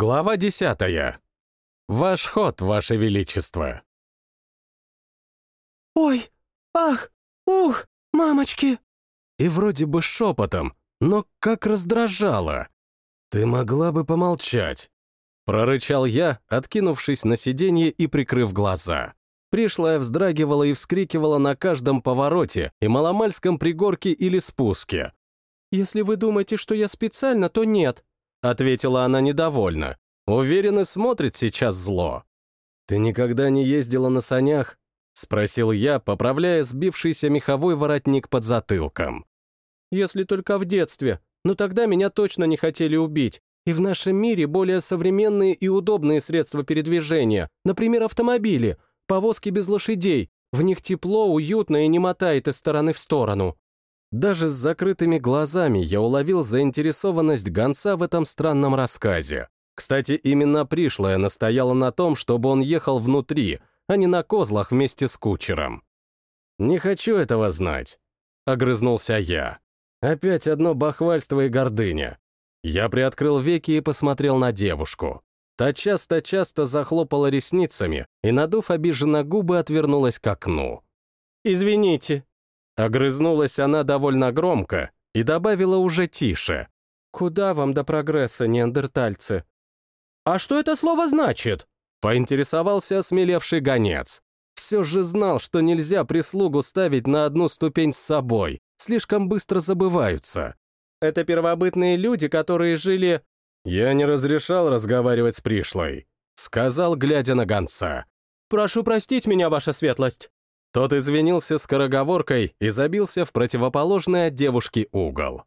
Глава десятая. Ваш ход, Ваше Величество. «Ой! Ах! Ух! Мамочки!» И вроде бы шепотом, но как раздражало. «Ты могла бы помолчать», — прорычал я, откинувшись на сиденье и прикрыв глаза. Пришлая вздрагивала и вскрикивала на каждом повороте и маломальском пригорке или спуске. «Если вы думаете, что я специально, то нет», — ответила она недовольно. Уверенно смотрит сейчас зло. «Ты никогда не ездила на санях?» — спросил я, поправляя сбившийся меховой воротник под затылком. «Если только в детстве, но тогда меня точно не хотели убить, и в нашем мире более современные и удобные средства передвижения, например, автомобили, повозки без лошадей, в них тепло, уютно и не мотает из стороны в сторону». Даже с закрытыми глазами я уловил заинтересованность гонца в этом странном рассказе. Кстати, именно пришлая настояла на том, чтобы он ехал внутри, а не на козлах вместе с кучером. «Не хочу этого знать», — огрызнулся я. Опять одно бахвальство и гордыня. Я приоткрыл веки и посмотрел на девушку. Та часто-часто захлопала ресницами и, надув обиженно губы, отвернулась к окну. «Извините», Огрызнулась она довольно громко и добавила уже тише. «Куда вам до прогресса, неандертальцы?» «А что это слово значит?» Поинтересовался осмелевший гонец. Все же знал, что нельзя прислугу ставить на одну ступень с собой. Слишком быстро забываются. «Это первобытные люди, которые жили...» «Я не разрешал разговаривать с пришлой», — сказал, глядя на гонца. «Прошу простить меня, ваша светлость». Тот извинился скороговоркой и забился в противоположный от девушки угол.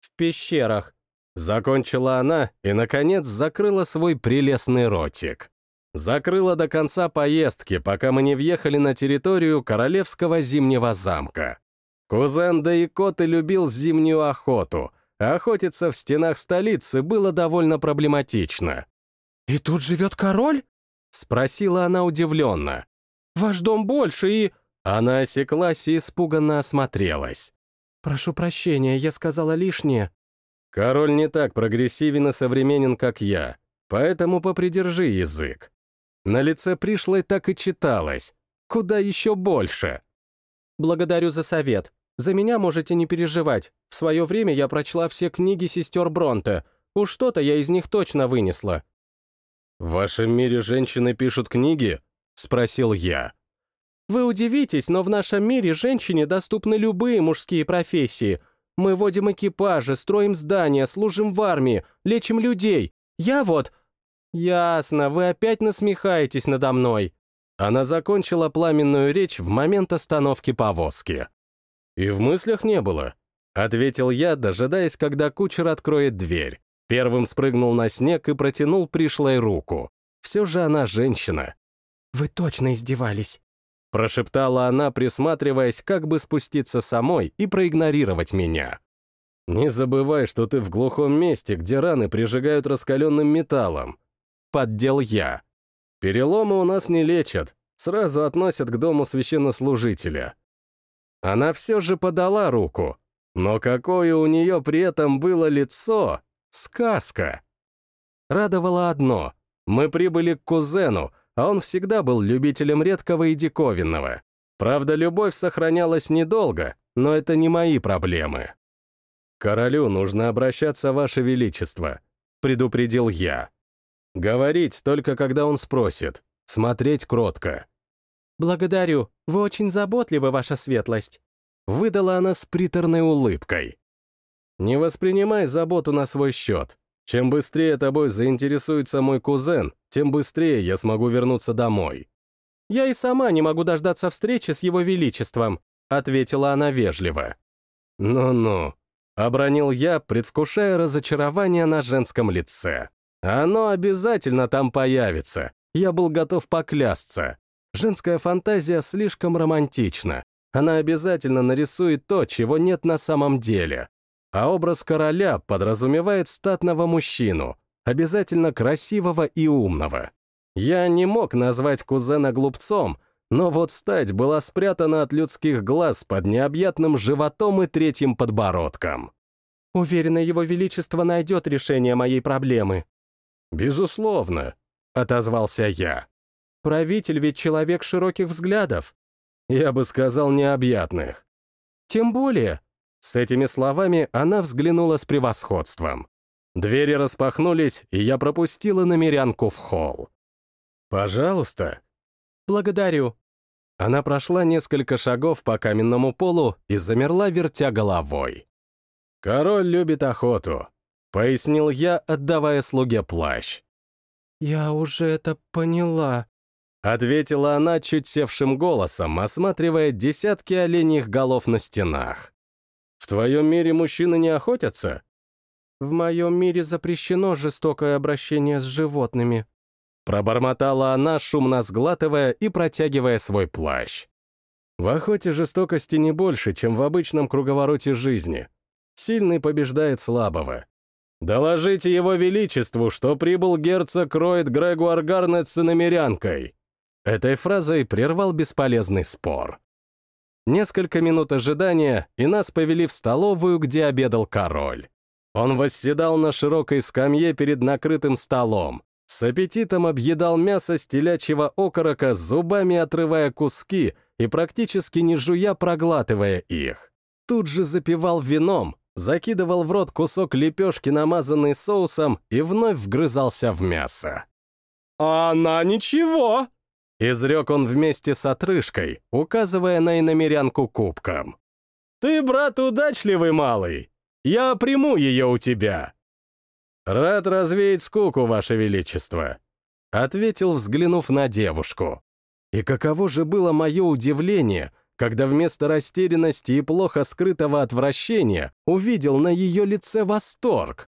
«В пещерах», — закончила она и, наконец, закрыла свой прелестный ротик. Закрыла до конца поездки, пока мы не въехали на территорию Королевского зимнего замка. Кузен да и Коты любил зимнюю охоту, а охотиться в стенах столицы было довольно проблематично. «И тут живет король?» — спросила она удивленно. Ваш дом больше и...» Она осеклась и испуганно осмотрелась. «Прошу прощения, я сказала лишнее». «Король не так прогрессивен и современен, как я, поэтому попридержи язык». На лице пришлой так и читалось. Куда еще больше? «Благодарю за совет. За меня можете не переживать. В свое время я прочла все книги сестер Бронте. Уж что-то я из них точно вынесла». «В вашем мире женщины пишут книги?» — спросил я. «Вы удивитесь, но в нашем мире женщине доступны любые мужские профессии. Мы водим экипажи, строим здания, служим в армии, лечим людей. Я вот...» «Ясно, вы опять насмехаетесь надо мной». Она закончила пламенную речь в момент остановки повозки. «И в мыслях не было», — ответил я, дожидаясь, когда кучер откроет дверь. Первым спрыгнул на снег и протянул пришлой руку. Все же она женщина, «Вы точно издевались!» Прошептала она, присматриваясь, как бы спуститься самой и проигнорировать меня. «Не забывай, что ты в глухом месте, где раны прижигают раскаленным металлом». Поддел я. «Переломы у нас не лечат, сразу относят к дому священнослужителя». Она все же подала руку, но какое у нее при этом было лицо! Сказка! Радовало одно — мы прибыли к кузену, а он всегда был любителем редкого и диковинного. Правда, любовь сохранялась недолго, но это не мои проблемы. «Королю нужно обращаться, Ваше Величество», — предупредил я. «Говорить только, когда он спросит. Смотреть кротко». «Благодарю. Вы очень заботливы, Ваша Светлость», — выдала она с приторной улыбкой. «Не воспринимай заботу на свой счет. Чем быстрее тобой заинтересуется мой кузен, тем быстрее я смогу вернуться домой». «Я и сама не могу дождаться встречи с его величеством», — ответила она вежливо. «Ну-ну», — обронил я, предвкушая разочарование на женском лице. «Оно обязательно там появится. Я был готов поклясться. Женская фантазия слишком романтична. Она обязательно нарисует то, чего нет на самом деле а образ короля подразумевает статного мужчину, обязательно красивого и умного. Я не мог назвать кузена глупцом, но вот стать была спрятана от людских глаз под необъятным животом и третьим подбородком. «Уверена, его величество найдет решение моей проблемы». «Безусловно», — отозвался я. «Правитель ведь человек широких взглядов». «Я бы сказал, необъятных». «Тем более». С этими словами она взглянула с превосходством. Двери распахнулись, и я пропустила намерянку в холл. «Пожалуйста». «Благодарю». Она прошла несколько шагов по каменному полу и замерла, вертя головой. «Король любит охоту», — пояснил я, отдавая слуге плащ. «Я уже это поняла», — ответила она чуть севшим голосом, осматривая десятки оленьих голов на стенах. «В твоем мире мужчины не охотятся?» «В моем мире запрещено жестокое обращение с животными», Пробормотала она, шумно сглатывая и протягивая свой плащ. В охоте жестокости не больше, чем в обычном круговороте жизни. Сильный побеждает слабого. «Доложите его величеству, что прибыл герцог Ройд Грегуар Гарнет с иномерянкой!» Этой фразой прервал бесполезный спор. Несколько минут ожидания, и нас повели в столовую, где обедал король. Он восседал на широкой скамье перед накрытым столом, с аппетитом объедал мясо с телячьего окорока, зубами отрывая куски и практически не жуя проглатывая их. Тут же запивал вином, закидывал в рот кусок лепешки, намазанный соусом, и вновь вгрызался в мясо. «А она ничего!» — изрек он вместе с отрыжкой, указывая на иномерянку кубком. «Ты, брат, удачливый малый! Я приму ее у тебя!» «Рад развеять скуку, Ваше Величество», — ответил, взглянув на девушку. И каково же было мое удивление, когда вместо растерянности и плохо скрытого отвращения увидел на ее лице восторг.